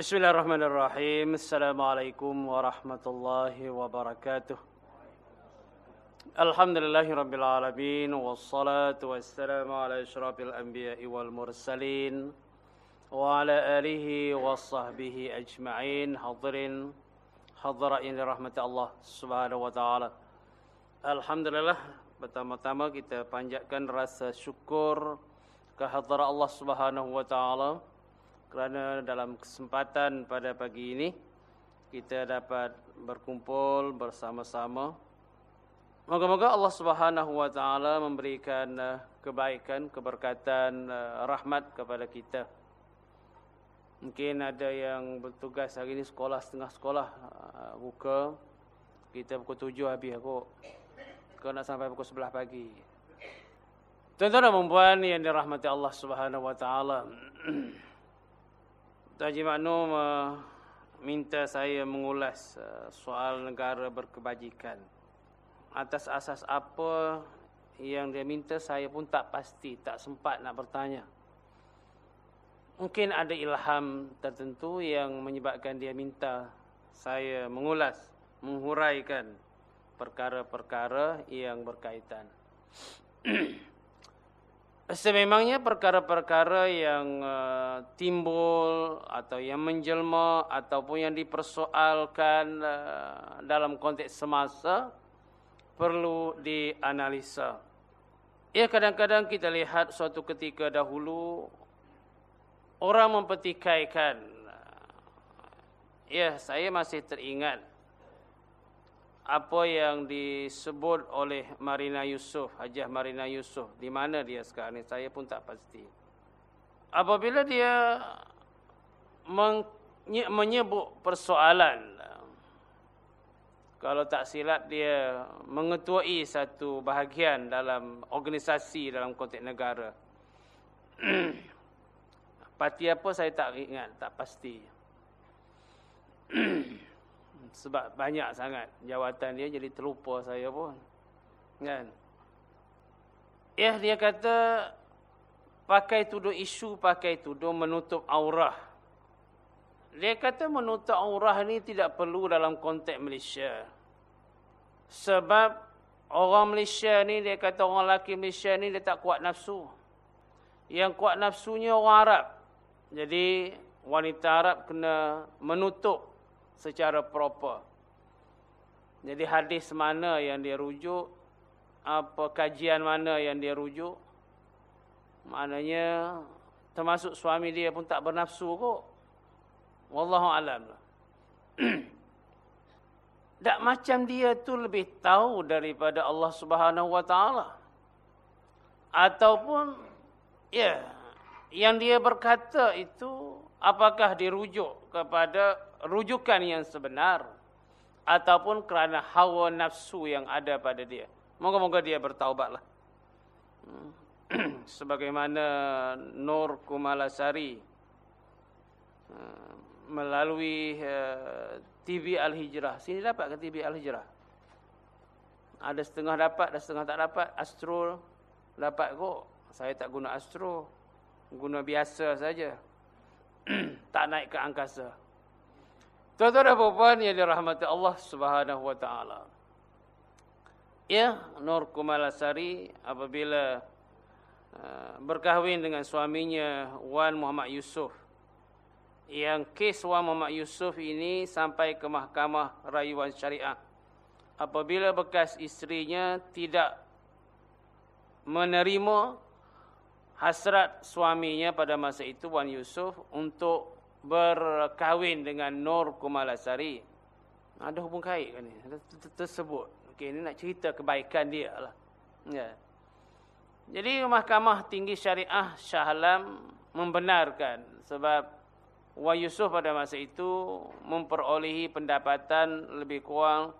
Bismillahirrahmanirrahim. Assalamualaikum warahmatullahi wabarakatuh. Alhamdulillahi rabbil alamin wassalatu wassalamu ala asyrafil anbiya'i wal mursalin wa ala alihi washabbihi ajma'in hadirin hadirain rahmat Allah Subhanahu wa taala. Alhamdulillah pertama-tama kita panjatkan rasa syukur kehadiran Allah Subhanahu wa taala kerana dalam kesempatan pada pagi ini kita dapat berkumpul bersama-sama. Moga-moga Allah Subhanahu wa taala memberikan uh, kebaikan, keberkatan, uh, rahmat kepada kita. Mungkin ada yang bertugas hari ini sekolah setengah sekolah uh, buka. Kita pukul tujuh habis aku. Kau nak sampai pukul sebelah pagi. Tuan-tuan dan puan yang dirahmati Allah Subhanahu wa taala. Haji Maknum uh, minta saya mengulas uh, soal negara berkebajikan. Atas asas apa yang dia minta saya pun tak pasti, tak sempat nak bertanya. Mungkin ada ilham tertentu yang menyebabkan dia minta saya mengulas, menghuraikan perkara-perkara yang berkaitan. Sememangnya perkara-perkara yang uh, timbul atau yang menjelma ataupun yang dipersoalkan uh, dalam konteks semasa perlu dianalisa. Ya kadang-kadang kita lihat suatu ketika dahulu orang mempertikaikan. Uh, ya saya masih teringat apa yang disebut oleh Marina Yusof, Hajah Marina Yusof, di mana dia sekarang ini, saya pun tak pasti. Apabila dia menyebut persoalan, kalau tak silap dia mengetuai satu bahagian dalam organisasi dalam konteks negara. Parti apa saya tak ingat, tak pasti. sebab banyak sangat jawatan dia jadi terlupa saya pun. Kan? Ya dia kata pakai tuduh isu, pakai tuduh menutup aurah. Dia kata menutup aurah ni tidak perlu dalam konteks Malaysia. Sebab orang Malaysia ni dia kata orang lelaki Malaysia ni dia tak kuat nafsu. Yang kuat nafsunya orang Arab. Jadi wanita Arab kena menutup secara proper. Jadi hadis mana yang dia rujuk, apa kajian mana yang dia rujuk, maknanya termasuk suami dia pun tak bernafsu kok. Wallahu alam. Tak macam dia tu lebih tahu daripada Allah Subhanahu Taala. Ataupun ya yang dia berkata itu apakah dirujuk kepada rujukan yang sebenar ataupun kerana hawa nafsu yang ada pada dia. Moga-moga dia bertaubatlah. Hmm. Sebagaimana Nur Kumalasari hmm, melalui eh, TV Al-Hijrah. Sini dapat ke TV Al-Hijrah? Ada setengah dapat, ada setengah tak dapat. Astro dapat kok. Saya tak guna Astro. Guna biasa saja. tak naik ke angkasa. Tuan-tuan dan puan yang dirahmati Allah Subhanahu wa taala. Ya, Nur Kumalasari apabila uh, berkahwin dengan suaminya Wan Muhammad Yusof. Yang kes Wan Muhammad Yusof ini sampai ke Mahkamah Rayuan Syariah. Apabila bekas isterinya tidak menerima hasrat suaminya pada masa itu Wan Yusof untuk berkahwin dengan Nur Kumalasari. Ada hubung kait kan ni? Tersebut. Okey, ini nak cerita kebaikan dia lah. Ya. Jadi Mahkamah Tinggi Syariah Shah Alam membenarkan sebab Wan Yusuf pada masa itu memperolehi pendapatan lebih kurang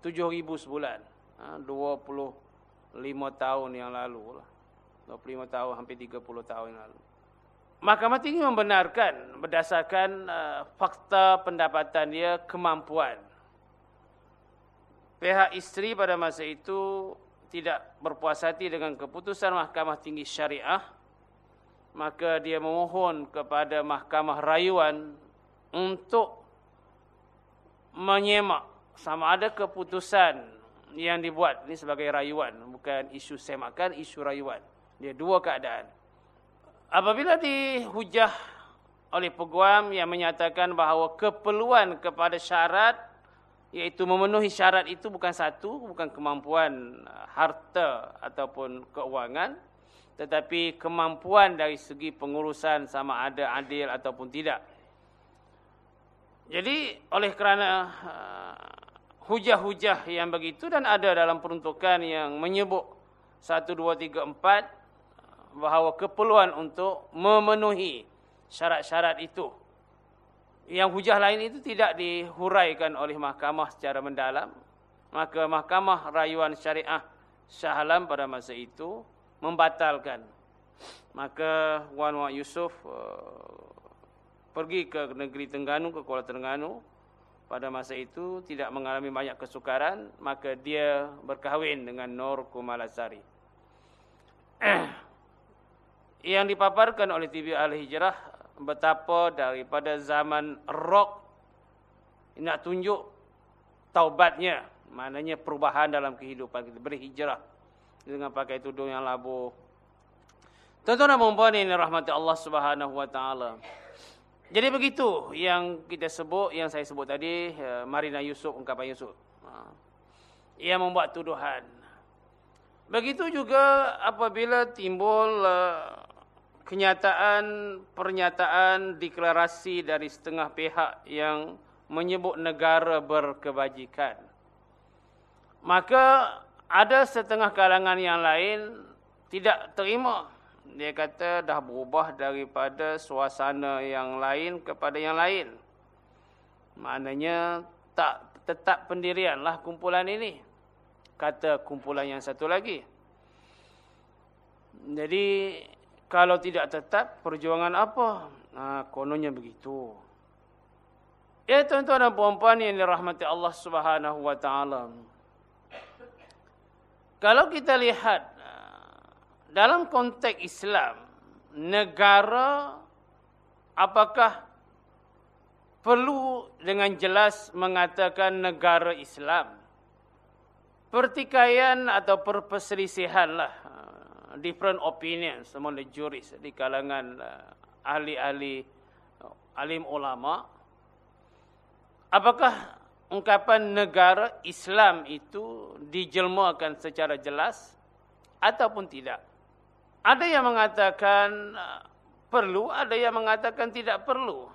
7,000 sebulan. Ha, 25 tahun yang lalu lah. 25 tahun, hampir 30 tahun yang lalu. Mahkamah Tinggi membenarkan berdasarkan uh, fakta pendapatan dia kemampuan. Pihak isteri pada masa itu tidak berpuas hati dengan keputusan Mahkamah Tinggi Syariah. Maka dia memohon kepada Mahkamah Rayuan untuk menyemak sama ada keputusan yang dibuat ini sebagai rayuan bukan isu semakan isu rayuan dia dua keadaan apabila dihujah oleh peguam yang menyatakan bahawa keperluan kepada syarat iaitu memenuhi syarat itu bukan satu bukan kemampuan harta ataupun keuangan tetapi kemampuan dari segi pengurusan sama ada adil ataupun tidak. Jadi oleh kerana uh, hujah-hujah yang begitu dan ada dalam peruntukan yang menyebut 1, 2, 3, 4 bahawa keperluan untuk memenuhi syarat-syarat itu. Yang hujah lain itu tidak dihuraikan oleh mahkamah secara mendalam. Maka mahkamah rayuan syariah Shah Alam pada masa itu membatalkan. Maka Wan Wan Yusuf uh, pergi ke negeri Tengganu, ke Kuala Terengganu. Pada masa itu tidak mengalami banyak kesukaran, maka dia berkahwin dengan Nur Kumalasari. Yang dipaparkan oleh TV Al-Hijrah betapa daripada zaman rock nak tunjuk taubatnya, maknanya perubahan dalam kehidupan kita, berhijrah dengan pakai tudung yang labuh. Tuan-tuan dan ini rahmati Allah Subhanahu wa taala. Jadi begitu yang kita sebut yang saya sebut tadi eh, Marina Yusuf ungkapan Yusuf. Ha. Ia membuat tuduhan. Begitu juga apabila timbul eh, kenyataan pernyataan deklarasi dari setengah pihak yang menyebut negara berkebajikan. Maka ada setengah kalangan yang lain tidak terima. Dia kata dah berubah daripada suasana yang lain kepada yang lain. Maknanya tak tetap pendirianlah kumpulan ini. Kata kumpulan yang satu lagi. Jadi kalau tidak tetap perjuangan apa? Nah, kononnya begitu. Ya tuan-tuan dan puan-puan yang dirahmati Allah Subhanahu wa taala. Kalau kita lihat uh, dalam konteks Islam, negara apakah perlu dengan jelas mengatakan negara Islam? Pertikaian atau perselisihan lah, uh, different opinions among the juris di kalangan uh, ahli-ahli alim ulama. Apakah ungkapan negara Islam itu dijelmakan secara jelas ataupun tidak. Ada yang mengatakan uh, perlu, ada yang mengatakan tidak perlu.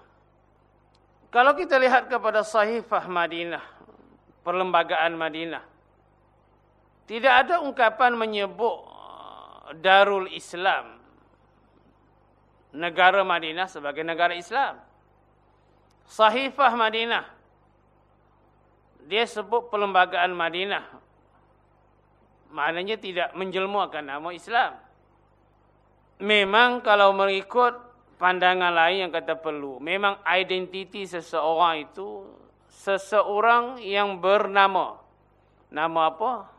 Kalau kita lihat kepada sahifah Madinah, perlembagaan Madinah, tidak ada ungkapan menyebut uh, Darul Islam, negara Madinah sebagai negara Islam. Sahifah Madinah dia sebut perlembagaan Madinah. Maknanya tidak menjelmukan nama Islam. Memang kalau mengikut pandangan lain yang kata perlu. Memang identiti seseorang itu seseorang yang bernama. Nama apa?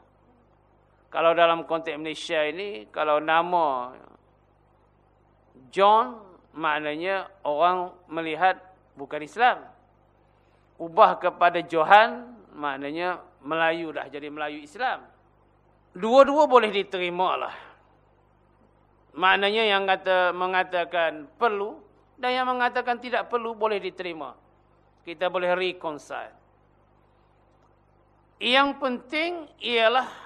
Kalau dalam konteks Malaysia ini, kalau nama John, maknanya orang melihat bukan Islam. Ubah kepada Johan, maknanya Melayu dah jadi Melayu Islam. Dua-dua boleh diterima lah. Maknanya yang kata mengatakan perlu dan yang mengatakan tidak perlu boleh diterima. Kita boleh reconcile. Yang penting ialah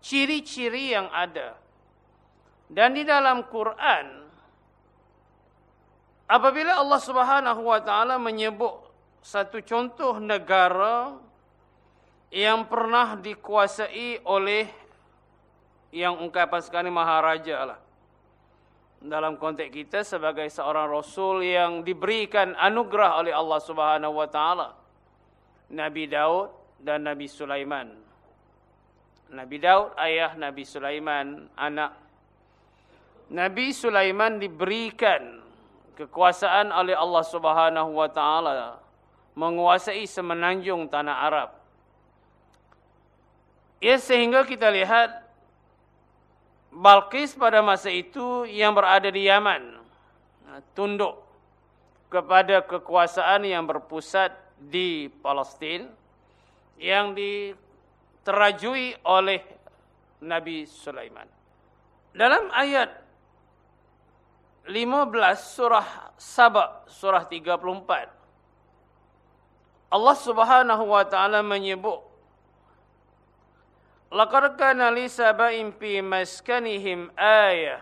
ciri-ciri yang ada. Dan di dalam Quran apabila Allah Subhanahu wa taala menyebut satu contoh negara yang pernah dikuasai oleh yang ungkapan sekali maharaja lah. Dalam konteks kita sebagai seorang rasul yang diberikan anugerah oleh Allah Subhanahu wa taala. Nabi Daud dan Nabi Sulaiman. Nabi Daud ayah Nabi Sulaiman anak. Nabi Sulaiman diberikan kekuasaan oleh Allah Subhanahu wa taala menguasai semenanjung tanah Arab. Ya sehingga kita lihat Balkis pada masa itu yang berada di Yaman tunduk kepada kekuasaan yang berpusat di Palestin yang diterajui oleh Nabi Sulaiman. Dalam ayat 15 surah Saba surah 34 Allah Subhanahu wa taala menyebut Laqad kana li saba'in fi maskanihim ayah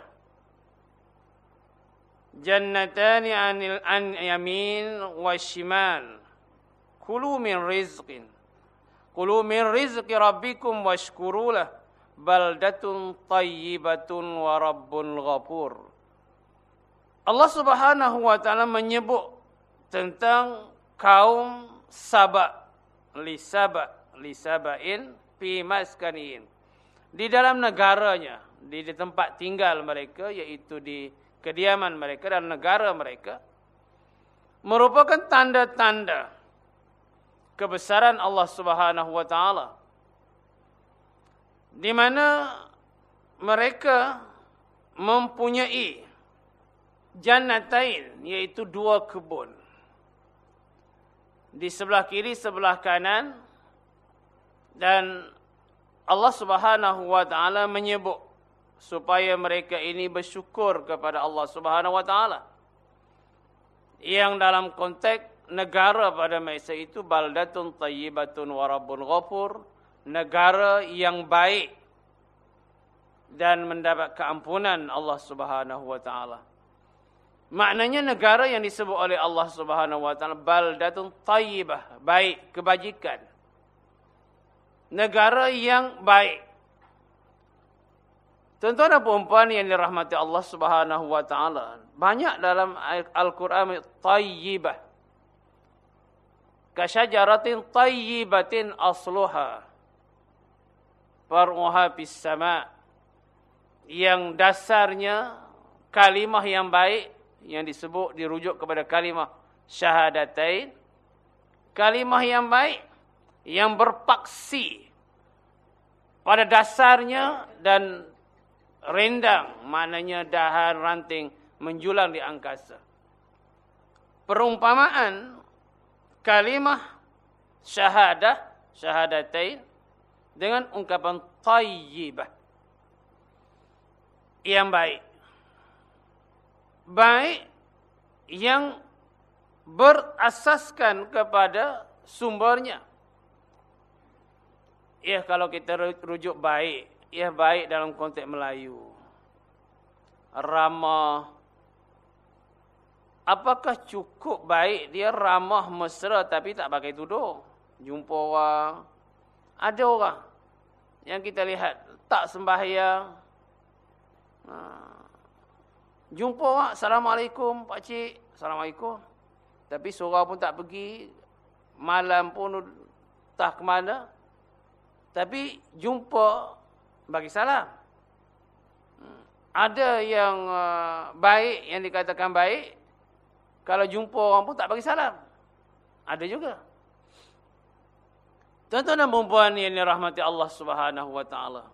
Jannatani 'anil an yamin wa shimal Kulu min rizqin Kulu min rizqi rabbikum washkuru lahu baldatun tayyibatun wa rabbun ghafur. Allah Subhanahu wa taala menyebut tentang kaum Saba li Saba li Sabain fi maskanin. Di dalam negaranya, di, di tempat tinggal mereka iaitu di kediaman mereka dan negara mereka merupakan tanda-tanda kebesaran Allah Subhanahu wa taala. Di mana mereka mempunyai jannatain yaitu dua kebun. Di sebelah kiri sebelah kanan dan Allah Subhanahu wa taala menyebut supaya mereka ini bersyukur kepada Allah Subhanahu wa taala. Yang dalam konteks negara pada masa itu baldatun tayyibatun wa rabbun ghafur negara yang baik dan mendapat keampunan Allah Subhanahu wa taala. Maknanya negara yang disebut oleh Allah Subhanahu wa taala baldatun tayyibah, baik, kebajikan. Negara yang baik. Tuan-tuan dan puan yang dirahmati Allah Subhanahu wa taala, banyak dalam Al-Quran tayyibah. Kasyajaratin tayyibatin asluha far'uha fis sama yang dasarnya kalimah yang baik yang disebut dirujuk kepada kalimah syahadatain. Kalimah yang baik yang berpaksi pada dasarnya dan rendang maknanya dahan ranting menjulang di angkasa. Perumpamaan kalimah syahadah syahadatain dengan ungkapan tayyibah. Yang baik. Baik yang berasaskan kepada sumbernya. Ya kalau kita rujuk baik ya baik dalam konteks Melayu. Ramah apakah cukup baik dia ramah mesra tapi tak pakai tudung jumpa orang ada orang yang kita lihat tak sembahyang. Ha. Jumpa orang, Assalamualaikum Pak Cik. Assalamualaikum. Tapi surau pun tak pergi. Malam pun tak ke mana. Tapi jumpa bagi salam. Hmm. Ada yang uh, baik, yang dikatakan baik. Kalau jumpa orang pun tak bagi salam. Ada juga. Tuan-tuan dan perempuan yang dirahmati Allah taala.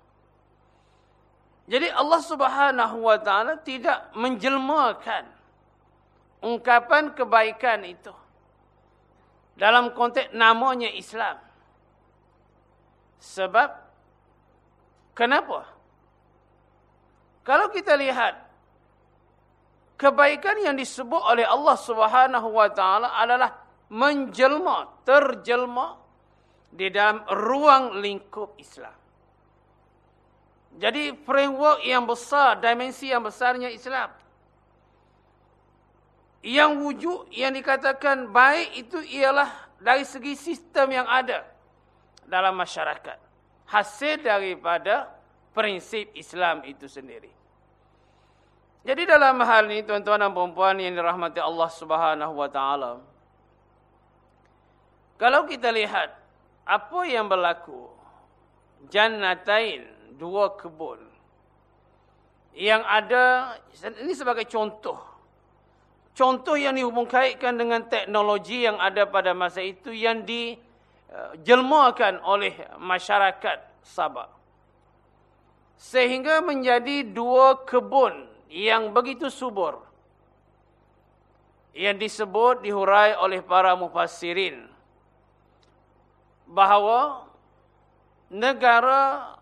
Jadi Allah taala tidak menjelmakan ungkapan kebaikan itu dalam konteks namanya Islam. Sebab kenapa? Kalau kita lihat kebaikan yang disebut oleh Allah Subhanahu wa taala adalah menjelma, terjelma di dalam ruang lingkup Islam. Jadi framework yang besar, dimensi yang besarnya Islam. Yang wujud yang dikatakan baik itu ialah dari segi sistem yang ada dalam masyarakat. Hasil daripada prinsip Islam itu sendiri. Jadi dalam hal ini tuan-tuan dan puan yang dirahmati Allah Subhanahu wa taala. Kalau kita lihat apa yang berlaku? Jannatain, dua kebun. Yang ada, ini sebagai contoh. Contoh yang dihubungkaitkan dengan teknologi yang ada pada masa itu yang dijelmakan oleh masyarakat Sabah. Sehingga menjadi dua kebun yang begitu subur. yang disebut dihurai oleh para mufassirin bahawa negara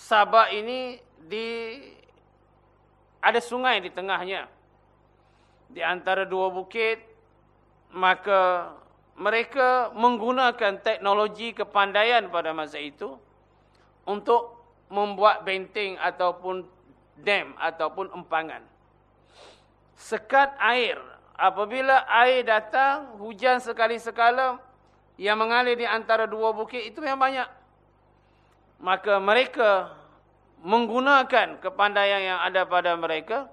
Sabah ini di ada sungai di tengahnya di antara dua bukit maka mereka menggunakan teknologi kepandaian pada masa itu untuk membuat benteng ataupun dam ataupun empangan. Sekat air. Apabila air datang hujan sekali sekala yang mengalir di antara dua bukit itu memang banyak. Maka mereka menggunakan kepandaian yang ada pada mereka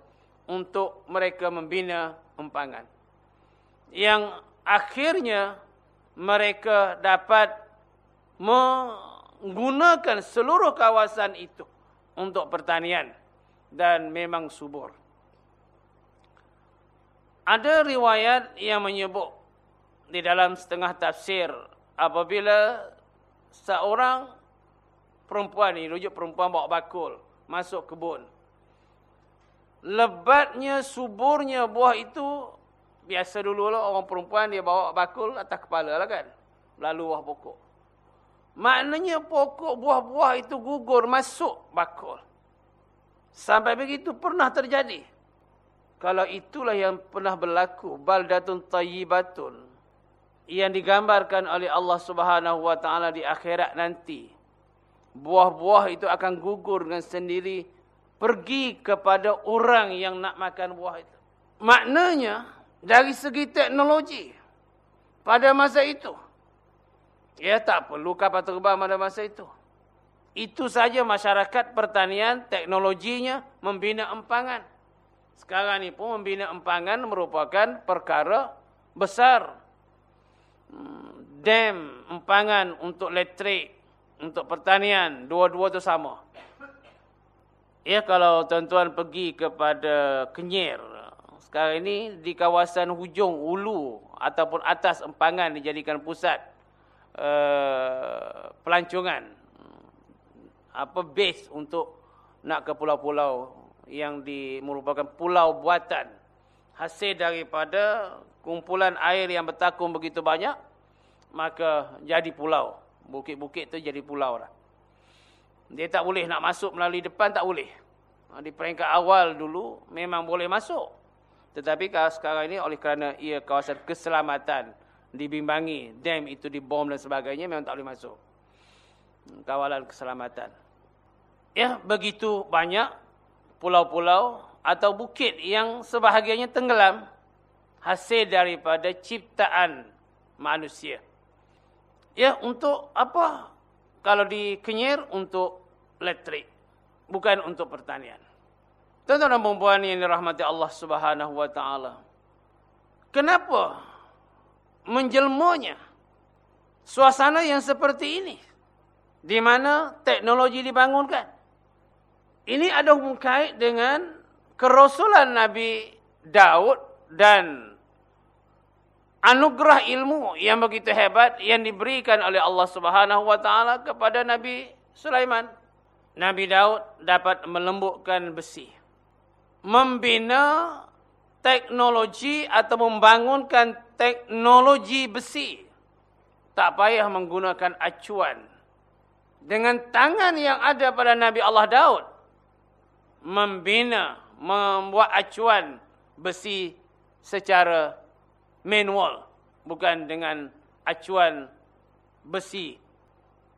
untuk mereka membina empangan. Yang akhirnya mereka dapat menggunakan seluruh kawasan itu untuk pertanian dan memang subur ada riwayat yang menyebut di dalam setengah tafsir apabila seorang perempuan ni rujuk perempuan bawa bakul masuk kebun. Lebatnya suburnya buah itu biasa dulu lah orang perempuan dia bawa bakul atas kepala lah kan. Lalu buah pokok. Maknanya pokok buah-buah itu gugur masuk bakul. Sampai begitu pernah terjadi. Kalau itulah yang pernah berlaku baldatun tayyibatun yang digambarkan oleh Allah Subhanahu wa taala di akhirat nanti. Buah-buah itu akan gugur dengan sendiri pergi kepada orang yang nak makan buah itu. Maknanya dari segi teknologi pada masa itu ya tak perlu kapal terbang pada masa itu. Itu saja masyarakat pertanian teknologinya membina empangan. Sekarang ni pun membina empangan merupakan perkara besar. Hmm, dam, empangan untuk elektrik, untuk pertanian, dua-dua itu sama. Ya kalau tuan-tuan pergi kepada Kenyir, sekarang ini di kawasan hujung ulu ataupun atas empangan dijadikan pusat uh, pelancongan. Apa base untuk nak ke pulau-pulau yang di, merupakan pulau buatan. Hasil daripada kumpulan air yang bertakung begitu banyak maka jadi pulau. Bukit-bukit tu jadi pulau lah. Dia tak boleh nak masuk melalui depan tak boleh. Ha, di peringkat awal dulu memang boleh masuk. Tetapi sekarang ini oleh kerana ia kawasan keselamatan dibimbangi dam itu dibom dan sebagainya memang tak boleh masuk. Kawalan keselamatan ya begitu banyak pulau-pulau atau bukit yang sebahagiannya tenggelam hasil daripada ciptaan manusia. Ya, untuk apa? Kalau di Kenyir untuk elektrik, bukan untuk pertanian. Tuan-tuan dan puan yang dirahmati Allah Subhanahu wa taala. Kenapa menjelmonya suasana yang seperti ini? Di mana teknologi dibangunkan? Ini ada hubung kait dengan kerasulan Nabi Daud dan anugerah ilmu yang begitu hebat yang diberikan oleh Allah Subhanahu wa taala kepada Nabi Sulaiman. Nabi Daud dapat melembutkan besi. Membina teknologi atau membangunkan teknologi besi. Tak payah menggunakan acuan. Dengan tangan yang ada pada Nabi Allah Daud membina, membuat acuan besi secara manual. Bukan dengan acuan besi.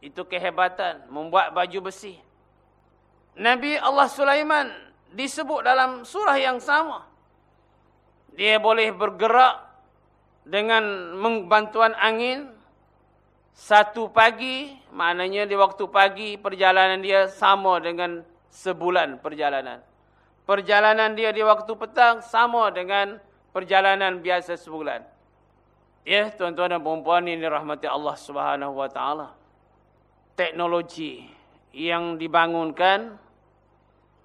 Itu kehebatan, membuat baju besi. Nabi Allah Sulaiman disebut dalam surah yang sama. Dia boleh bergerak dengan membantuan angin. Satu pagi, maknanya di waktu pagi perjalanan dia sama dengan sebulan perjalanan. Perjalanan dia di waktu petang sama dengan perjalanan biasa sebulan. Ya, tuan-tuan dan puan-puan ini rahmati Allah Subhanahu wa taala. Teknologi yang dibangunkan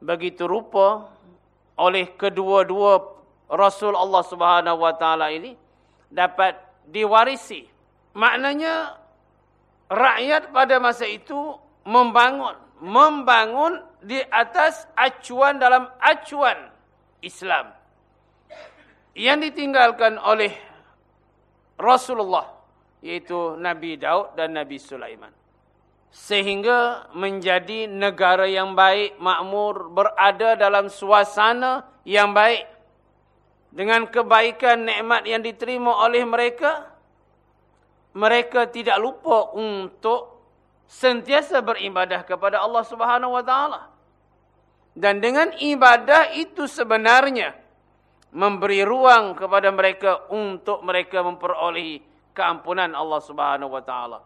begitu rupa oleh kedua-dua Rasul Allah Subhanahu wa taala ini dapat diwarisi. Maknanya rakyat pada masa itu membangun membangun di atas acuan dalam acuan Islam. yang ditinggalkan oleh Rasulullah yaitu Nabi Daud dan Nabi Sulaiman. Sehingga menjadi negara yang baik makmur berada dalam suasana yang baik. Dengan kebaikan nikmat yang diterima oleh mereka mereka tidak lupa untuk sentiasa beribadah kepada Allah Subhanahu wa taala dan dengan ibadah itu sebenarnya memberi ruang kepada mereka untuk mereka memperolehi keampunan Allah Subhanahu wa taala.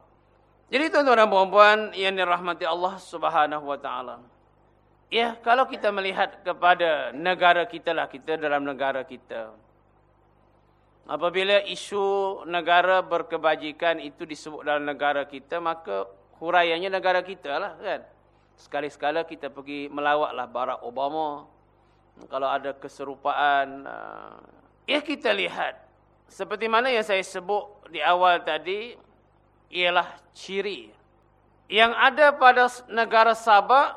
Jadi tuan-tuan dan puan-puan yang dirahmati Allah Subhanahu wa taala. Ya, kalau kita melihat kepada negara kita lah, kita dalam negara kita. Apabila isu negara berkebajikan itu disebut dalam negara kita, maka huraiannya negara kita lah kan. Sekali-sekala kita pergi melawatlah Barack Obama, kalau ada keserupaan uh, ya kita lihat. Seperti mana yang saya sebut di awal tadi ialah ciri. Yang ada pada negara Sabah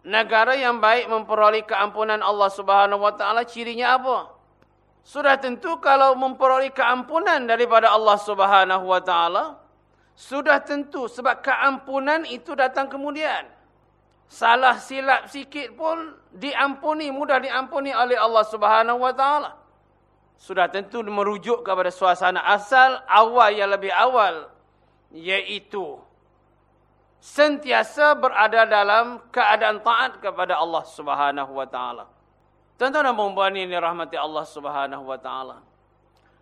negara yang baik memperoleh keampunan Allah Subhanahu taala cirinya apa? Sudah tentu kalau memperoleh keampunan daripada Allah Subhanahu taala sudah tentu sebab keampunan itu datang kemudian salah silap sikit pun diampuni, mudah diampuni oleh Allah Subhanahu taala. Sudah tentu merujuk kepada suasana asal awal yang lebih awal yaitu sentiasa berada dalam keadaan taat kepada Allah Subhanahu taala. Tuan-tuan dan puan ini rahmati Allah Subhanahu taala.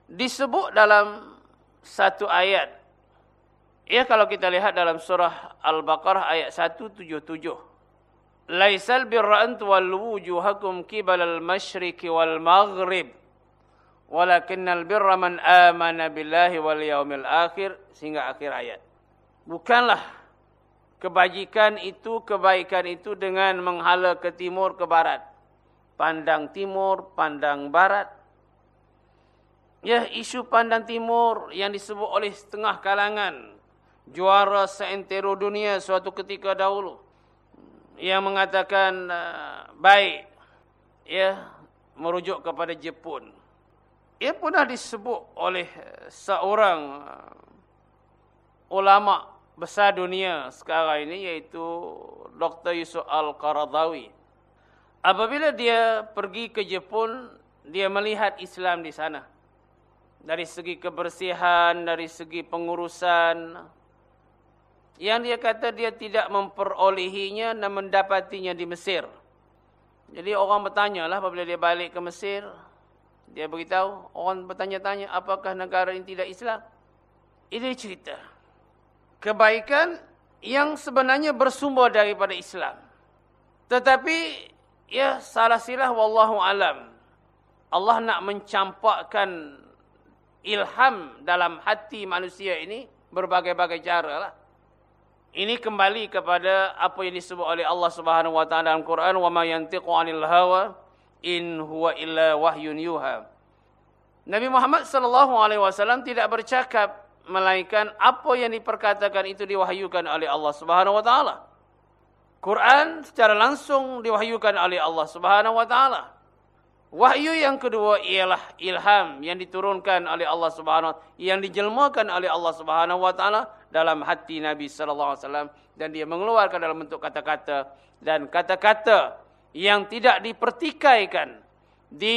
Disebut dalam satu ayat. Ya kalau kita lihat dalam surah Al-Baqarah ayat 177. Laisal birra an tuwallu wujuhakum qibala al-masyriq wal maghrib. Walakinnal birra man amana billahi wal yaumil akhir sehingga akhir ayat. Bukanlah kebajikan itu kebaikan itu dengan menghala ke timur ke barat. Pandang timur, pandang barat. Ya, isu pandang timur yang disebut oleh setengah kalangan juara seantero dunia suatu ketika dahulu yang mengatakan uh, baik ya merujuk kepada Jepun. Ia pernah disebut oleh seorang uh, ulama besar dunia sekarang ini yaitu Dr. Yusuf Al-Qaradawi. Apabila dia pergi ke Jepun, dia melihat Islam di sana. Dari segi kebersihan, dari segi pengurusan, yang dia kata dia tidak memperolehinya dan mendapatinya di Mesir. Jadi orang bertanya lah apabila dia balik ke Mesir. Dia beritahu, orang bertanya-tanya apakah negara ini tidak Islam. Ini cerita. Kebaikan yang sebenarnya bersumber daripada Islam. Tetapi, ya salah silah wallahu alam. Allah nak mencampakkan ilham dalam hati manusia ini berbagai-bagai cara lah. Ini kembali kepada apa yang disebut oleh Allah Subhanahu wa taala dalam Quran, "Wa ma yantiqu 'anil hawa in huwa illa wahyun yuha." Nabi Muhammad sallallahu alaihi wasallam tidak bercakap melainkan apa yang diperkatakan itu diwahyukan oleh Allah Subhanahu wa taala. Quran secara langsung diwahyukan oleh Allah Subhanahu wa taala. Wahyu yang kedua ialah ilham yang diturunkan oleh Allah Subhanahu yang dijelmakan oleh Allah Subhanahu wa taala dalam hati Nabi sallallahu alaihi wasallam dan dia mengeluarkan dalam bentuk kata-kata dan kata-kata yang tidak dipertikaikan di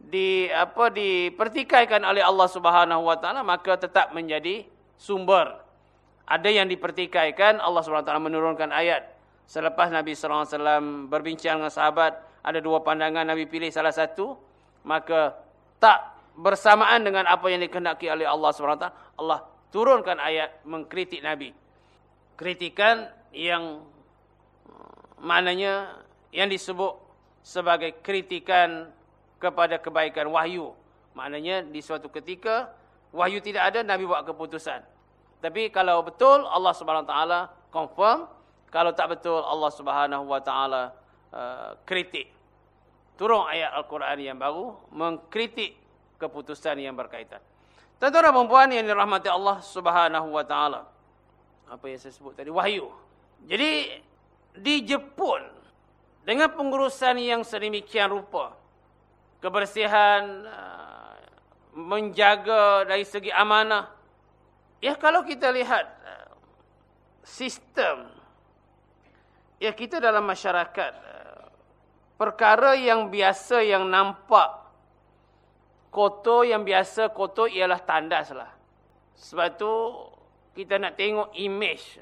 di apa dipertikaikan oleh Allah Subhanahu wa taala maka tetap menjadi sumber. Ada yang dipertikaikan Allah Subhanahu wa taala menurunkan ayat selepas Nabi sallallahu alaihi wasallam berbincang dengan sahabat ada dua pandangan Nabi pilih salah satu, maka tak bersamaan dengan apa yang dikehendaki oleh Allah SWT, Allah turunkan ayat mengkritik Nabi. Kritikan yang maknanya yang disebut sebagai kritikan kepada kebaikan wahyu. Maknanya di suatu ketika wahyu tidak ada, Nabi buat keputusan. Tapi kalau betul Allah SWT confirm, kalau tak betul Allah SWT Uh, kritik. Turun ayat Al-Quran yang baru mengkritik keputusan yang berkaitan. Tuan-tuan dan yang dirahmati Allah Subhanahu wa taala. Apa yang saya sebut tadi wahyu. Jadi di Jepun dengan pengurusan yang sedemikian rupa kebersihan, uh, menjaga dari segi amanah. Ya kalau kita lihat uh, sistem, ya kita dalam masyarakat, perkara yang biasa yang nampak kotor yang biasa kotor ialah tandas lah. Sebab tu kita nak tengok image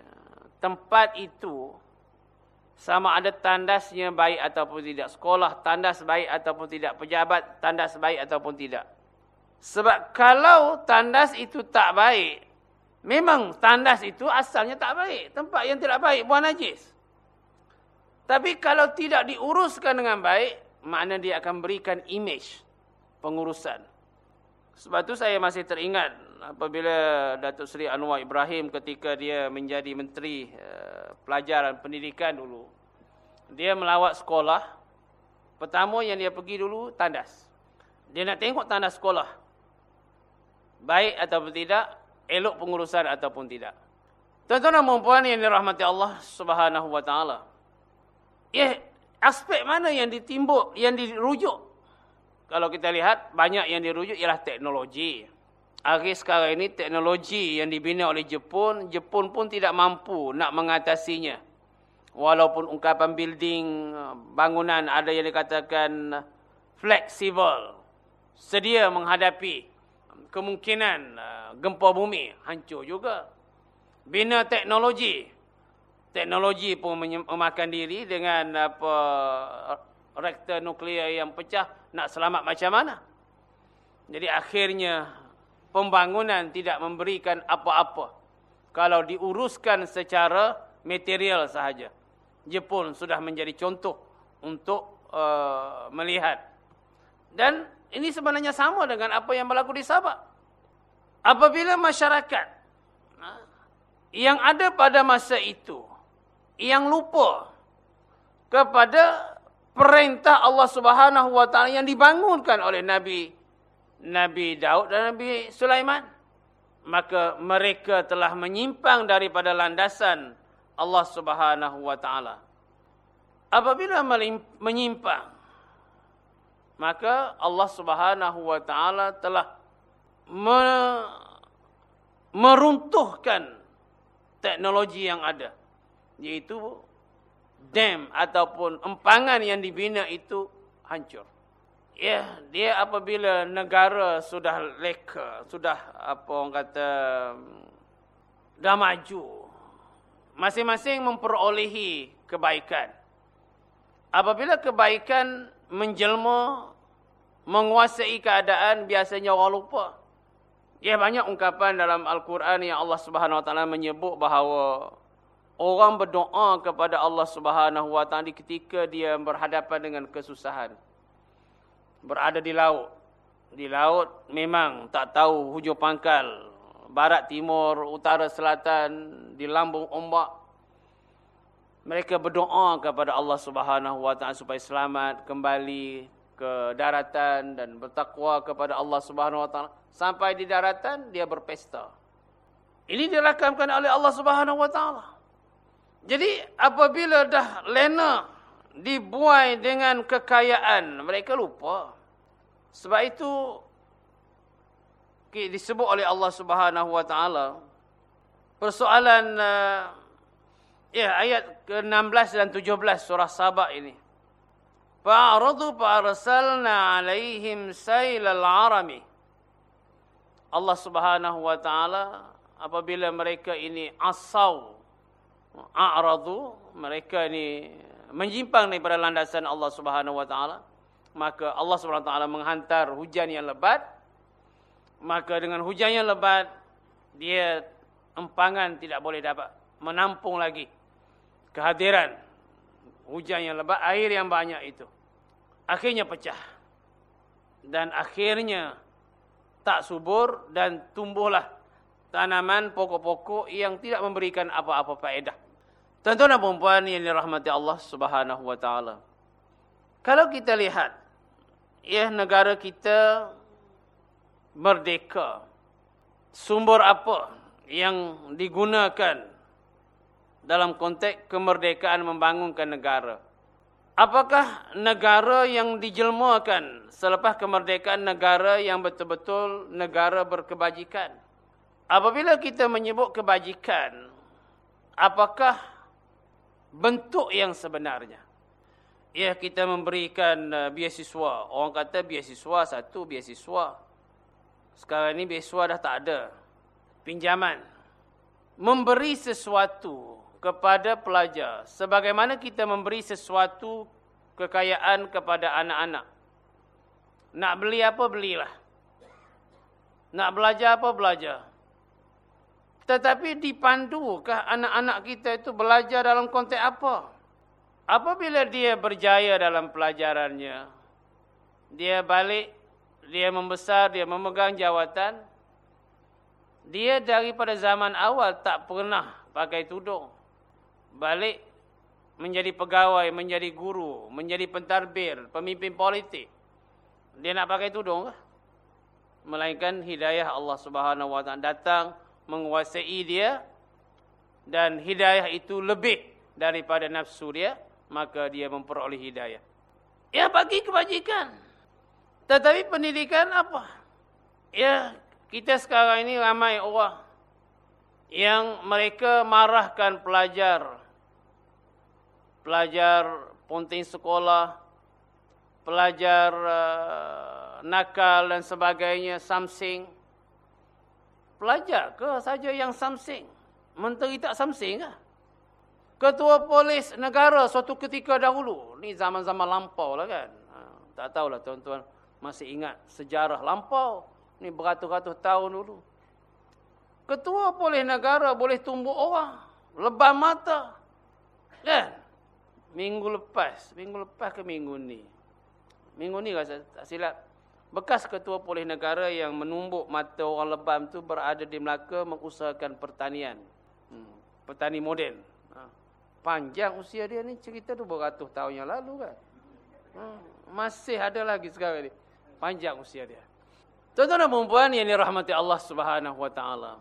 tempat itu sama ada tandasnya baik ataupun tidak. Sekolah tandas baik ataupun tidak. Pejabat tandas baik ataupun tidak. Sebab kalau tandas itu tak baik, memang tandas itu asalnya tak baik. Tempat yang tidak baik, buang najis. Tapi kalau tidak diuruskan dengan baik, makna dia akan berikan image pengurusan. Sebab tu saya masih teringat apabila Datuk Seri Anwar Ibrahim ketika dia menjadi menteri uh, pelajaran pendidikan dulu. Dia melawat sekolah. Pertama yang dia pergi dulu tandas. Dia nak tengok tandas sekolah. Baik ataupun tidak, elok pengurusan ataupun tidak. Tuan-tuan dan puan yang dirahmati Allah Subhanahu wa taala. Ya, aspek mana yang ditimbuk, yang dirujuk kalau kita lihat banyak yang dirujuk ialah teknologi. Akhir sekarang ini teknologi yang dibina oleh Jepun, Jepun pun tidak mampu nak mengatasinya. Walaupun ungkapan building, bangunan ada yang dikatakan fleksibel. Sedia menghadapi kemungkinan uh, gempa bumi. Hancur juga. Bina teknologi. Teknologi pun memakan diri dengan apa reaktor nuklear yang pecah nak selamat macam mana? Jadi akhirnya pembangunan tidak memberikan apa-apa. Kalau diuruskan secara material sahaja. Jepun sudah menjadi contoh untuk uh, melihat. Dan ini sebenarnya sama dengan apa yang berlaku di Sabah. Apabila masyarakat uh, yang ada pada masa itu yang lupa kepada perintah Allah Subhanahu wa taala yang dibangunkan oleh Nabi Nabi Daud dan Nabi Sulaiman. Maka mereka telah menyimpang daripada landasan Allah Subhanahu wa taala. Apabila menyimpang maka Allah Subhanahu wa taala telah meruntuhkan teknologi yang ada yaitu dam ataupun empangan yang dibina itu hancur. Ya, dia apabila negara sudah leka, sudah apa orang kata dah maju. Masing-masing memperolehi kebaikan. Apabila kebaikan menjelma menguasai keadaan biasanya orang lupa. Ya banyak ungkapan dalam Al-Quran yang Allah Subhanahu Wa Taala menyebut bahawa orang berdoa kepada Allah Subhanahu Wa Taala ketika dia berhadapan dengan kesusahan. Berada di laut. Di laut memang tak tahu hujung pangkal. Barat, timur, utara, selatan, di lambung ombak. Mereka berdoa kepada Allah Subhanahu Wa Taala supaya selamat kembali ke daratan dan bertakwa kepada Allah Subhanahu Wa Taala. Sampai di daratan dia berpesta. Ini dirakamkan oleh Allah Subhanahu Wa Taala. Jadi apabila dah lena dibuai dengan kekayaan, mereka lupa. Sebab itu disebut oleh Allah Subhanahu Wa Taala persoalan uh, ya ayat ke-16 dan 17 surah Sabah ini. Fa'aradu fa'arsalna 'alaihim sailal 'arami. Allah Subhanahu Wa Taala apabila mereka ini asau a'radu mereka ini menyimpang daripada landasan Allah Subhanahu wa taala maka Allah Subhanahu wa taala menghantar hujan yang lebat. Maka dengan hujan yang lebat dia empangan tidak boleh dapat menampung lagi kehadiran hujan yang lebat air yang banyak itu. Akhirnya pecah. Dan akhirnya tak subur dan tumbuhlah tanaman pokok-pokok yang tidak memberikan apa-apa faedah. Tuan-tuan dan puan yang dirahmati Allah Subhanahu wa taala. Kalau kita lihat ya negara kita merdeka. Sumber apa yang digunakan dalam konteks kemerdekaan membangunkan negara? Apakah negara yang dijelmakan selepas kemerdekaan negara yang betul-betul negara berkebajikan? Apabila kita menyebut kebajikan, apakah bentuk yang sebenarnya? Ya, kita memberikan uh, beasiswa. Orang kata beasiswa satu, beasiswa. Sekarang ini beasiswa dah tak ada. Pinjaman. Memberi sesuatu kepada pelajar sebagaimana kita memberi sesuatu kekayaan kepada anak-anak. Nak beli apa belilah. Nak belajar apa belajar. Tetapi dipandukah anak-anak kita itu belajar dalam konteks apa? Apabila dia berjaya dalam pelajarannya, dia balik, dia membesar, dia memegang jawatan, dia daripada zaman awal tak pernah pakai tudung balik menjadi pegawai, menjadi guru, menjadi pentadbir, pemimpin politik. Dia nak pakai tudung ke? Melainkan hidayah Allah Subhanahu Taala datang menguasai dia dan hidayah itu lebih daripada nafsu dia, maka dia memperoleh hidayah. Ya bagi kebajikan. Tetapi pendidikan apa? Ya, kita sekarang ini ramai orang yang mereka marahkan pelajar pelajar ponting sekolah, pelajar uh, nakal dan sebagainya, samsing. Pelajar ke saja yang samsing? Menteri tak samsing ke? Ketua polis negara suatu ketika dahulu. Ni zaman-zaman lampau lah kan. Ha, tak tahulah tuan-tuan masih ingat sejarah lampau. Ni beratus-ratus tahun dulu. Ketua polis negara boleh tumbuk orang. Lebah mata. Kan? Minggu lepas, minggu lepas ke minggu ni? Minggu ni rasa tak silap. Bekas ketua polis negara yang menumbuk mata orang lebam tu berada di Melaka mengusahakan pertanian. Hmm. Petani moden. Ha. Panjang usia dia ni cerita tu beratus tahun yang lalu kan. Ha. Masih ada lagi sekarang ni. Panjang usia dia. Tuan-tuan dan perempuan yang dirahmati Allah ta'ala.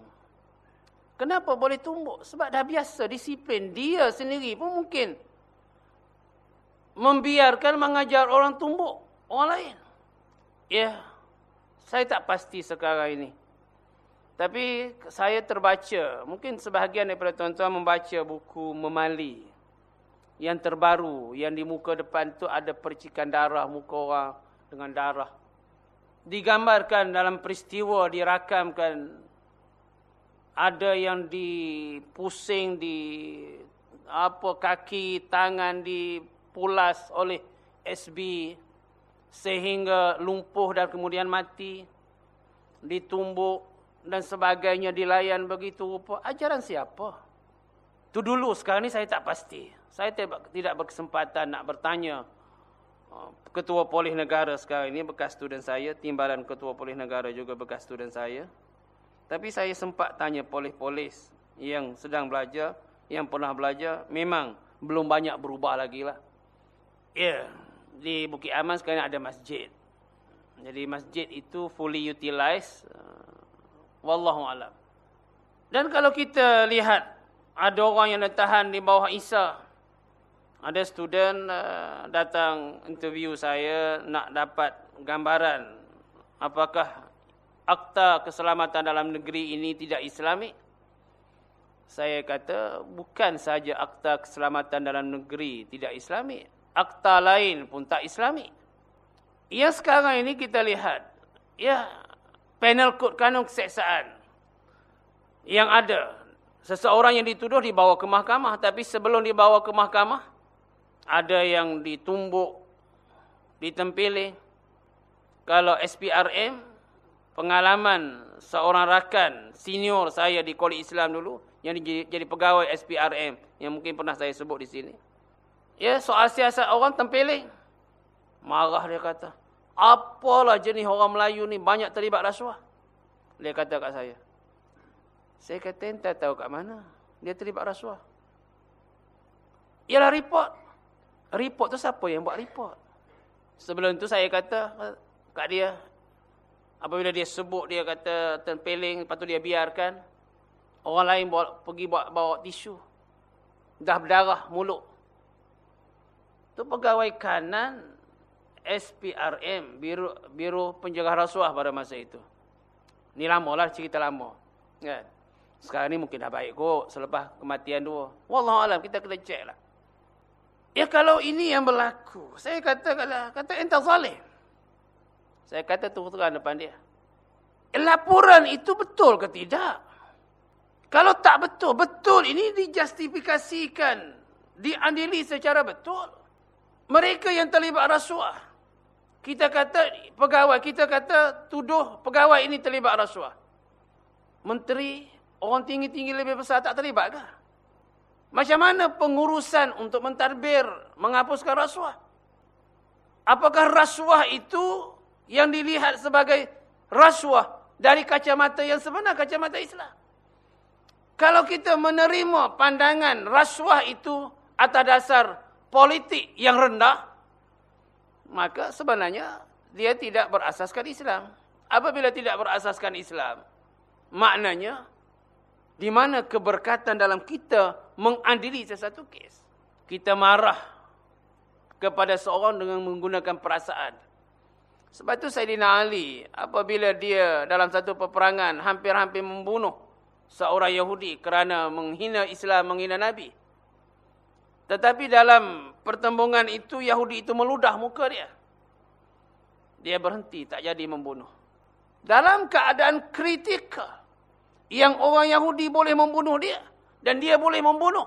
Kenapa boleh tumbuk? Sebab dah biasa disiplin. Dia sendiri pun mungkin membiarkan mengajar orang tumbuk orang lain. Ya, saya tak pasti sekarang ini. Tapi saya terbaca, mungkin sebahagian daripada tuan-tuan membaca buku Memali. Yang terbaru, yang di muka depan tu ada percikan darah muka orang dengan darah. Digambarkan dalam peristiwa, dirakamkan. Ada yang dipusing di apa kaki, tangan, di dipulas oleh SB sehingga lumpuh dan kemudian mati, ditumbuk dan sebagainya dilayan begitu rupa. Ajaran siapa? Itu dulu, sekarang ni saya tak pasti. Saya tidak berkesempatan nak bertanya uh, Ketua Polis Negara sekarang ini bekas student saya, timbalan Ketua Polis Negara juga bekas student saya. Tapi saya sempat tanya polis-polis yang sedang belajar, yang pernah belajar, memang belum banyak berubah lagi lah. Ya, di Bukit Aman sekarang ada masjid. Jadi masjid itu fully utilized. Uh, wallahu alam. Dan kalau kita lihat ada orang yang tahan di bawah Isa. Ada student uh, datang interview saya nak dapat gambaran apakah akta keselamatan dalam negeri ini tidak islami. Saya kata bukan saja akta keselamatan dalam negeri tidak islami akta lain pun tak islami. Ya sekarang ini kita lihat. Ya panel kod kanun keseksaan. Yang ada. Seseorang yang dituduh dibawa ke mahkamah. Tapi sebelum dibawa ke mahkamah. Ada yang ditumbuk. Ditempili. Kalau SPRM. Pengalaman seorang rakan senior saya di Koli Islam dulu. Yang jadi pegawai SPRM. Yang mungkin pernah saya sebut di sini. Ya, soal siasat orang tempeling. Marah dia kata. Apalah jenis orang Melayu ni banyak terlibat rasuah. Dia kata kat saya. Saya kata, entah tahu kat mana. Dia terlibat rasuah. Ialah report. Report tu siapa yang buat report? Sebelum tu saya kata kat dia. Apabila dia sebut, dia kata tempeling. Lepas tu dia biarkan. Orang lain bawa, pergi bawa, bawa tisu. Dah berdarah mulut. Tu pegawai kanan SPRM, Biro, Biro Penjaga Rasuah pada masa itu. Ini lama lah cerita lama. Kan? Sekarang ni mungkin dah baik kok selepas kematian dua. Wallahualam kita kena cek lah. Ya kalau ini yang berlaku, saya kata kata entah zalim. Saya kata terus-terang depan dia. Laporan itu betul ke tidak? Kalau tak betul, betul ini dijustifikasikan, diadili secara betul. Mereka yang terlibat rasuah. Kita kata pegawai, kita kata tuduh pegawai ini terlibat rasuah. Menteri, orang tinggi-tinggi lebih besar tak terlibat ke? Macam mana pengurusan untuk mentarbir, menghapuskan rasuah? Apakah rasuah itu yang dilihat sebagai rasuah dari kacamata yang sebenar, kacamata Islam? Kalau kita menerima pandangan rasuah itu atas dasar politik yang rendah, maka sebenarnya dia tidak berasaskan Islam. Apabila tidak berasaskan Islam, maknanya di mana keberkatan dalam kita mengadili sesuatu kes. Kita marah kepada seorang dengan menggunakan perasaan. Sebab itu Sayyidina Ali apabila dia dalam satu peperangan hampir-hampir membunuh seorang Yahudi kerana menghina Islam, menghina Nabi. Tetapi dalam pertembungan itu Yahudi itu meludah muka dia. Dia berhenti tak jadi membunuh. Dalam keadaan kritikal yang orang Yahudi boleh membunuh dia dan dia boleh membunuh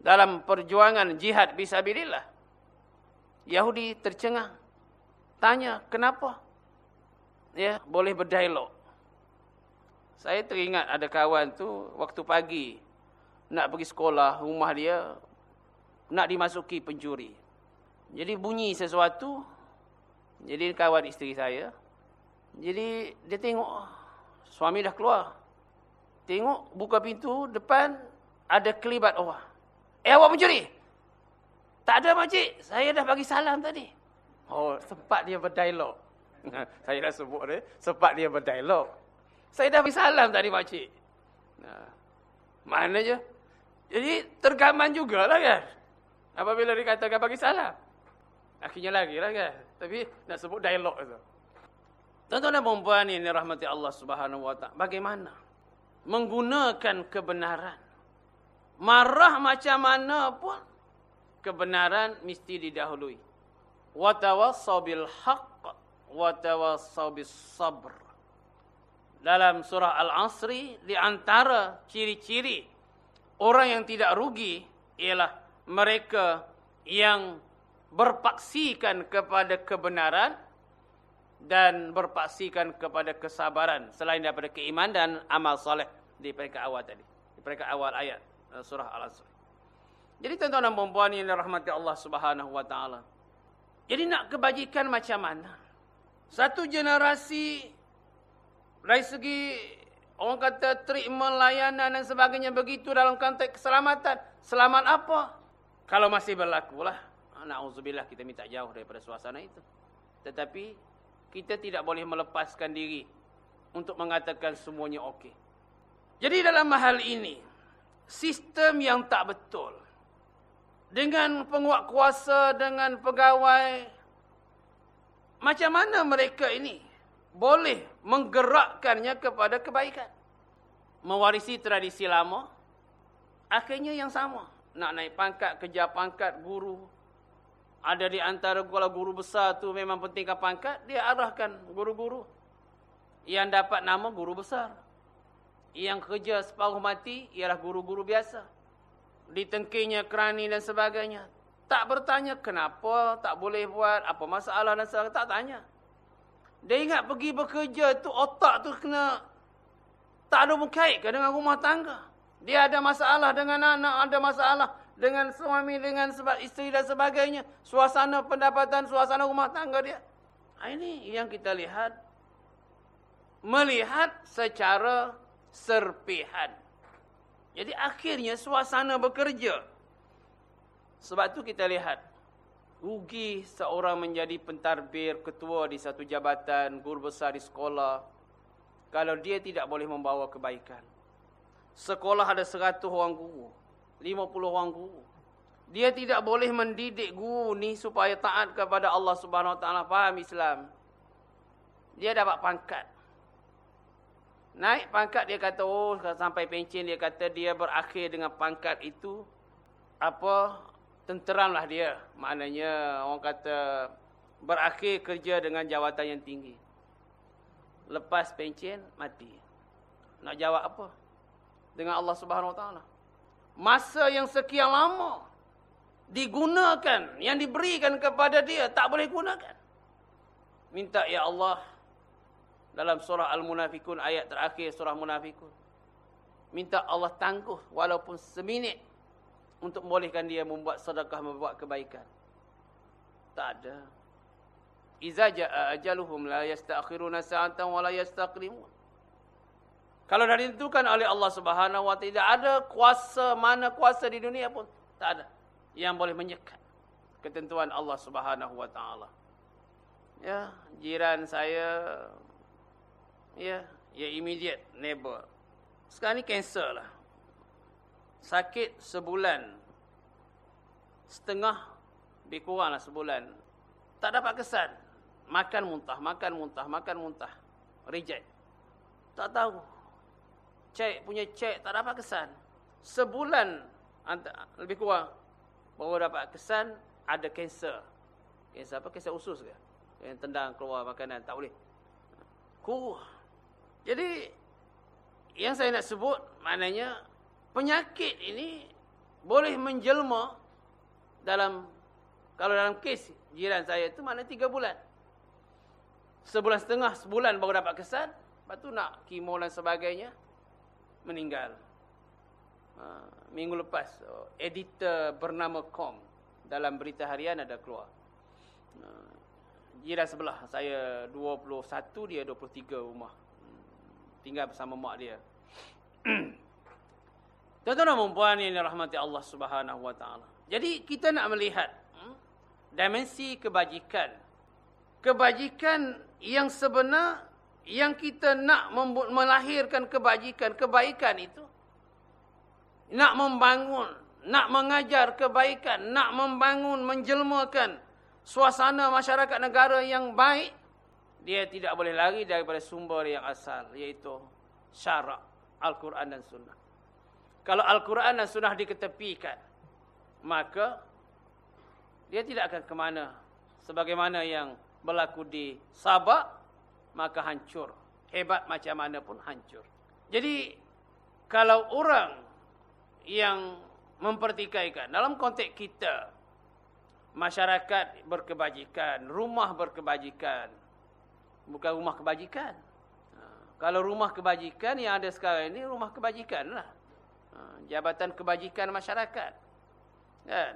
dalam perjuangan jihad bisabilillah Yahudi tercengang tanya kenapa ya boleh berdialog saya teringat ada kawan tu waktu pagi nak pergi sekolah rumah dia nak dimasuki pencuri jadi bunyi sesuatu jadi kawan isteri saya jadi dia tengok Suami dah keluar. Tengok buka pintu depan ada kelibat orang. Eh awak mencuri? Tak ada makcik. Saya dah bagi salam tadi. Oh sempat dia berdialog. saya dah sebut dia. Sempat dia berdialog. Saya dah bagi salam tadi makcik. Nah, mana je? Jadi tergaman jugalah kan. Apabila dikatakan bagi salam. Akhirnya lagi lah kan. Tapi nak sebut dialog tu. Tuan-tuan dan perempuan ini rahmati Allah subhanahu wa ta'ala. Bagaimana? Menggunakan kebenaran. Marah macam mana pun. Kebenaran mesti didahului. Watawassaw bil haqq. Watawassaw bis sabr. Dalam surah Al-Asri. Di antara ciri-ciri. Orang yang tidak rugi. Ialah mereka yang berpaksikan kepada kebenaran dan berpaksikan kepada kesabaran. Selain daripada keiman dan amal soleh di peringkat awal tadi. Di peringkat awal ayat uh, surah al-asr. Jadi tuan-tuan dan puan yang dirahmati Allah Subhanahu wa taala. Jadi nak kebajikan macam mana? Satu generasi dari segi orang kata treatment layanan dan sebagainya begitu dalam konteks keselamatan. Selamat apa? Kalau masih berlaku lah na'udzubillah kita minta jauh daripada suasana itu. Tetapi kita tidak boleh melepaskan diri untuk mengatakan semuanya okey. Jadi dalam hal ini, sistem yang tak betul dengan penguat kuasa dengan pegawai macam mana mereka ini boleh menggerakkannya kepada kebaikan? Mewarisi tradisi lama akhirnya yang sama, nak naik pangkat, kejar pangkat guru, ada di antara kalau guru besar tu memang pentingkan pangkat, dia arahkan guru-guru. Yang dapat nama guru besar. Yang kerja separuh mati ialah guru-guru biasa. Ditengkinya kerani dan sebagainya. Tak bertanya kenapa tak boleh buat, apa masalah dan sebagainya. Tak tanya. Dia ingat pergi bekerja tu otak tu kena tak ada berkait dengan rumah tangga. Dia ada masalah dengan anak, ada masalah dengan suami, dengan isteri dan sebagainya. Suasana pendapatan, suasana rumah tangga dia. Ini yang kita lihat. Melihat secara serpihan. Jadi akhirnya suasana bekerja. Sebab itu kita lihat. Rugi seorang menjadi pentarbir, ketua di satu jabatan, guru besar di sekolah. Kalau dia tidak boleh membawa kebaikan. Sekolah ada seratus orang guru. 50 orang guru. Dia tidak boleh mendidik guru ni supaya taat kepada Allah Subhanahu Wa Taala faham Islam. Dia dapat pangkat. Naik pangkat dia kata oh sampai pencen dia kata dia berakhir dengan pangkat itu apa tenteramlah dia. Maknanya orang kata berakhir kerja dengan jawatan yang tinggi. Lepas pencen mati. Nak jawab apa? Dengan Allah Subhanahu Wa Taala. Masa yang sekian lama digunakan yang diberikan kepada dia tak boleh gunakan. Minta ya Allah dalam surah Al-Munafikun ayat terakhir surah Munafikun. Minta Allah tangguh walaupun seminit untuk membolehkan dia membuat sedekah, membuat kebaikan. Tak ada. Iza jaa ajaluhum la yasta'khiruna sa'atan wa la yastaqdimun. Kalau dah ditentukan oleh Allah Subhanahu wa tidak ada kuasa mana kuasa di dunia pun tak ada yang boleh menyekat ketentuan Allah Subhanahu wa taala. Ya, jiran saya Ya, ya immediate neighbor. Sekarang ni cancer lah. Sakit sebulan. Setengah, lebih kurang lah sebulan. Tak dapat kesan. Makan muntah, makan muntah, makan muntah. Reject. Tak tahu. Cek punya cek tak dapat kesan. Sebulan lebih kurang. Baru dapat kesan ada cancer. Cancer apa? Cancer usus ke? Yang tendang keluar makanan. Tak boleh. Kuh. Jadi yang saya nak sebut maknanya penyakit ini boleh menjelma dalam kalau dalam kes jiran saya itu mana tiga bulan. Sebulan setengah, sebulan baru dapat kesan. Lepas tu nak kemo dan sebagainya. Meninggal. Ha, minggu lepas, oh, editor bernama Kong. Dalam berita harian ada keluar. Ha, jiran sebelah, saya 21, dia 23 rumah tinggal bersama mak dia. Tuan-tuan dan puan yang dirahmati Allah Subhanahu taala. Jadi kita nak melihat hmm, dimensi kebajikan. Kebajikan yang sebenar yang kita nak melahirkan kebajikan, kebaikan itu nak membangun, nak mengajar kebaikan, nak membangun, menjelmakan suasana masyarakat negara yang baik dia tidak boleh lari daripada sumber yang asal iaitu syarak Al-Quran dan Sunnah. Kalau Al-Quran dan Sunnah diketepikan, maka dia tidak akan ke mana. Sebagaimana yang berlaku di Sabah, maka hancur. Hebat macam mana pun hancur. Jadi, kalau orang yang mempertikaikan, dalam konteks kita, masyarakat berkebajikan, rumah berkebajikan, bukan rumah kebajikan. Ha, kalau rumah kebajikan yang ada sekarang ini rumah kebajikan lah. Ha, jabatan kebajikan masyarakat. Kan?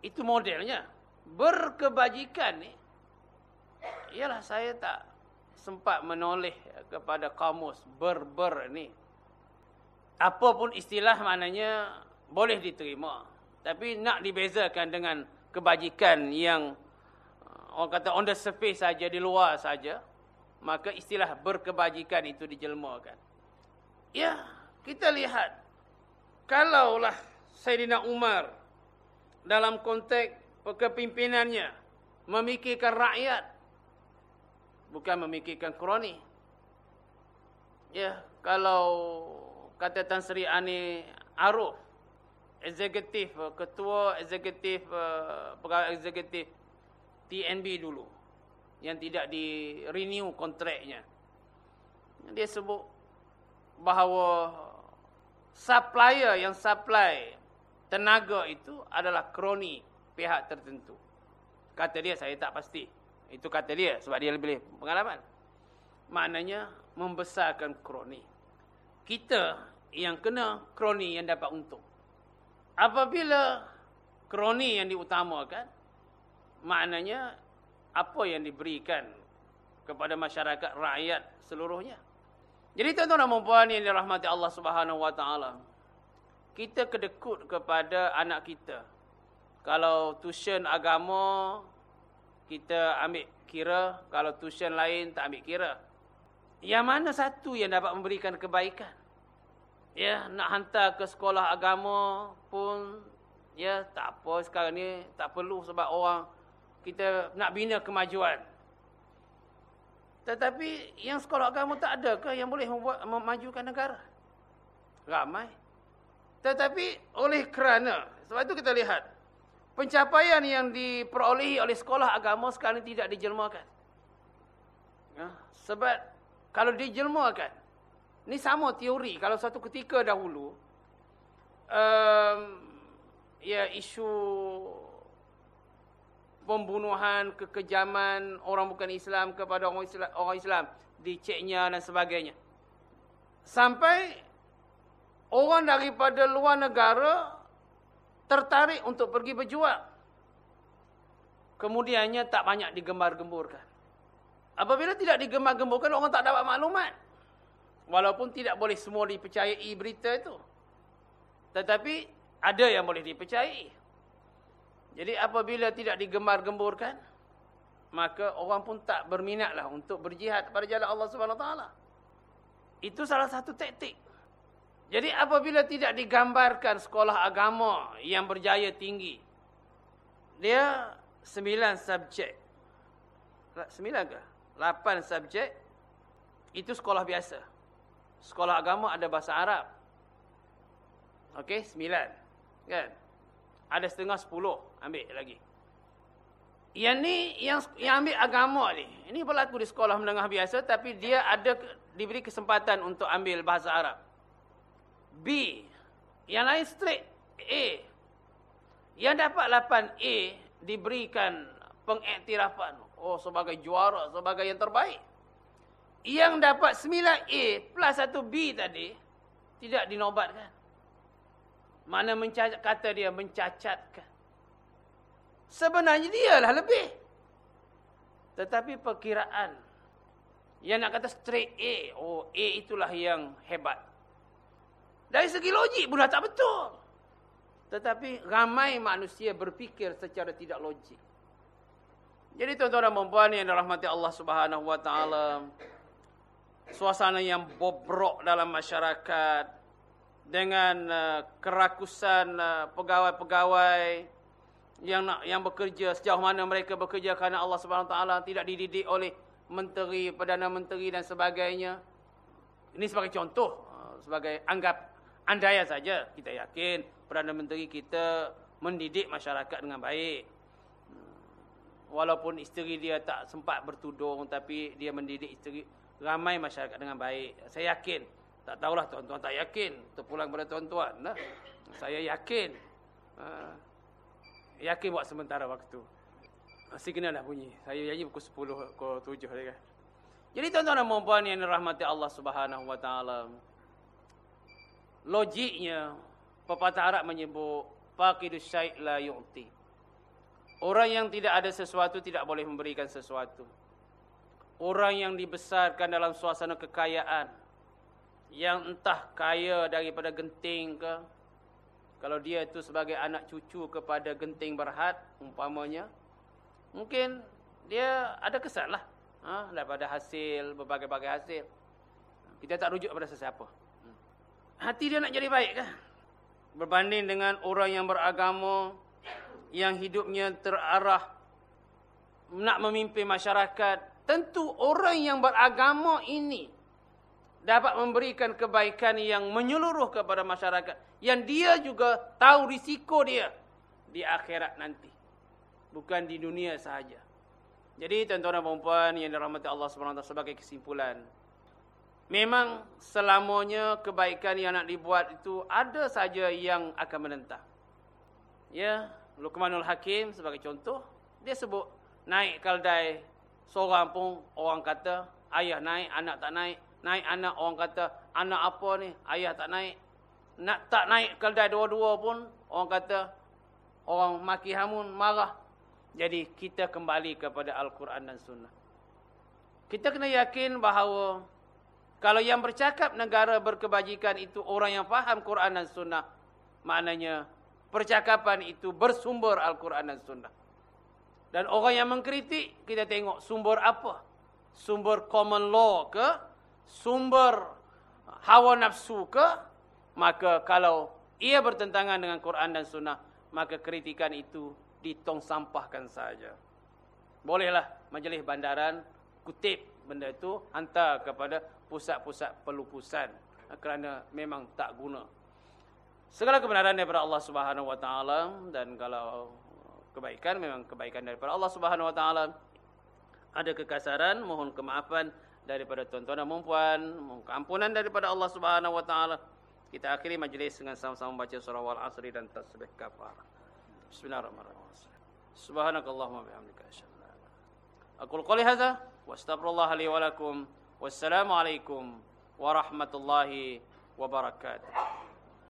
Itu modelnya. Berkebajikan ni. Ialah saya tak sempat menoleh kepada kamus ber-ber ni. Apapun istilah maknanya boleh diterima. Tapi nak dibezakan dengan kebajikan yang orang kata on the surface saja di luar saja maka istilah berkebajikan itu dijelmakan ya kita lihat kalaulah Sayyidina Umar dalam konteks kepimpinannya memikirkan rakyat bukan memikirkan kroni ya kalau kata Tan Sri Ani Aruf eksekutif ketua eksekutif uh, pegawai eksekutif TNB dulu yang tidak di renew kontraknya. Dia sebut bahawa supplier yang supply tenaga itu adalah kroni pihak tertentu. Kata dia saya tak pasti. Itu kata dia sebab dia lebih pengalaman. Maknanya membesarkan kroni. Kita yang kena kroni yang dapat untung. Apabila kroni yang diutamakan maknanya apa yang diberikan kepada masyarakat rakyat seluruhnya. Jadi tuan-tuan dan puan yang dirahmati Allah Subhanahu wa taala. Kita kedekut kepada anak kita. Kalau tuition agama kita ambil kira, kalau tuition lain tak ambil kira. Yang mana satu yang dapat memberikan kebaikan? Ya, nak hantar ke sekolah agama pun Ya, tak apa sekarang ni tak perlu sebab orang kita nak bina kemajuan. Tetapi yang sekolah agama tak ada ke yang boleh membuat memajukan negara? Ramai. Tetapi oleh kerana, sebab itu kita lihat, pencapaian yang diperolehi oleh sekolah agama sekarang tidak dijelmakan. Ya, sebab kalau dijelmakan, ini sama teori. Kalau satu ketika dahulu, um, ya isu pembunuhan, kekejaman orang bukan Islam kepada orang Islam, orang Islam di Chechnya dan sebagainya. Sampai orang daripada luar negara tertarik untuk pergi berjuang. Kemudiannya tak banyak digembar-gemburkan. Apabila tidak digembar-gemburkan, orang tak dapat maklumat. Walaupun tidak boleh semua dipercayai berita itu. Tetapi ada yang boleh dipercayai. Jadi apabila tidak digembar-gemburkan, maka orang pun tak berminatlah untuk berjihad pada jalan Allah Subhanahu taala. Itu salah satu taktik. Jadi apabila tidak digambarkan sekolah agama yang berjaya tinggi, dia sembilan subjek. Sembilan ke? Lapan subjek. Itu sekolah biasa. Sekolah agama ada bahasa Arab. Okey, sembilan. Kan? Ada setengah sepuluh. Ambil lagi. Yang ni, yang, yang ambil agama ni. Ini berlaku di sekolah menengah biasa. Tapi dia ada diberi kesempatan untuk ambil bahasa Arab. B. Yang lain straight. A. Yang dapat 8A diberikan pengiktirafan. Oh, sebagai juara, sebagai yang terbaik. Yang dapat 9A plus 1B tadi, tidak dinobatkan. Mana mencacat, kata dia mencacatkan. Sebenarnya dia lah lebih. Tetapi perkiraan. Yang nak kata straight A. Oh A itulah yang hebat. Dari segi logik pun dah tak betul. Tetapi ramai manusia berfikir secara tidak logik. Jadi tuan-tuan dan puan yang dirahmati Allah taala. Suasana yang bobrok dalam masyarakat dengan uh, kerakusan uh, pegawai-pegawai yang nak yang bekerja sejauh mana mereka bekerja kerana Allah Subhanahu taala tidak dididik oleh menteri, perdana menteri dan sebagainya. Ini sebagai contoh, uh, sebagai anggap andaya saja kita yakin perdana menteri kita mendidik masyarakat dengan baik. Walaupun isteri dia tak sempat bertudung tapi dia mendidik isteri ramai masyarakat dengan baik. Saya yakin tak tahulah tuan-tuan tak yakin. Terpulang pada tuan-tuan. Nah. Saya yakin. Uh, yakin buat sementara waktu. Kena dah bunyi. Saya janji pukul 10, pukul 7. Kan? Jadi tuan-tuan dan puan yang dirahmati Allah subhanahu wa ta'ala. Logiknya, pepatah Arab menyebut, Faqidus syaih la yu'ti. Orang yang tidak ada sesuatu tidak boleh memberikan sesuatu. Orang yang dibesarkan dalam suasana kekayaan, yang entah kaya daripada genting ke kalau dia itu sebagai anak cucu kepada genting berhad umpamanya mungkin dia ada kesan lah. Ha, daripada hasil berbagai-bagai hasil. Kita tak rujuk pada sesiapa. Hati dia nak jadi baik kan? Berbanding dengan orang yang beragama yang hidupnya terarah nak memimpin masyarakat. Tentu orang yang beragama ini dapat memberikan kebaikan yang menyeluruh kepada masyarakat. Yang dia juga tahu risiko dia di akhirat nanti. Bukan di dunia sahaja. Jadi tuan-tuan dan perempuan yang dirahmati Allah SWT sebagai kesimpulan. Memang selamanya kebaikan yang nak dibuat itu ada saja yang akan menentang. Ya, Luqmanul Hakim sebagai contoh. Dia sebut naik kaldai seorang pun orang kata ayah naik, anak tak naik. Naik anak orang kata, anak apa ni? Ayah tak naik. Nak tak naik keldai dua-dua pun, orang kata, orang maki hamun, marah. Jadi kita kembali kepada Al-Quran dan Sunnah. Kita kena yakin bahawa kalau yang bercakap negara berkebajikan itu orang yang faham Quran dan Sunnah, maknanya percakapan itu bersumber Al-Quran dan Sunnah. Dan orang yang mengkritik, kita tengok sumber apa? Sumber common law ke? Sumber hawa nafsu ke maka kalau ia bertentangan dengan Quran dan sunnah maka kritikan itu ditong sampahkan saja. Bolehlah majlis bandaran kutip benda itu hantar kepada pusat-pusat pelupusan kerana memang tak guna. Segala kebenaran daripada Allah Subhanahu Wa Taala dan kalau kebaikan memang kebaikan daripada Allah Subhanahu Wa Taala. Ada kekasaran mohon kemaafan daripada tuan-tuan dan puan, mohon keampunan daripada Allah Subhanahu Wa Taala. Kita akhiri majlis dengan sama-sama baca surah Wal Asri dan tasbih kafar. Bismillahirrahmanirrahim. Subhanakallahumma bihamdika asyhadu an la Aku wa astaghfirullah li wa lakum. Wassalamu alaikum warahmatullahi wabarakatuh.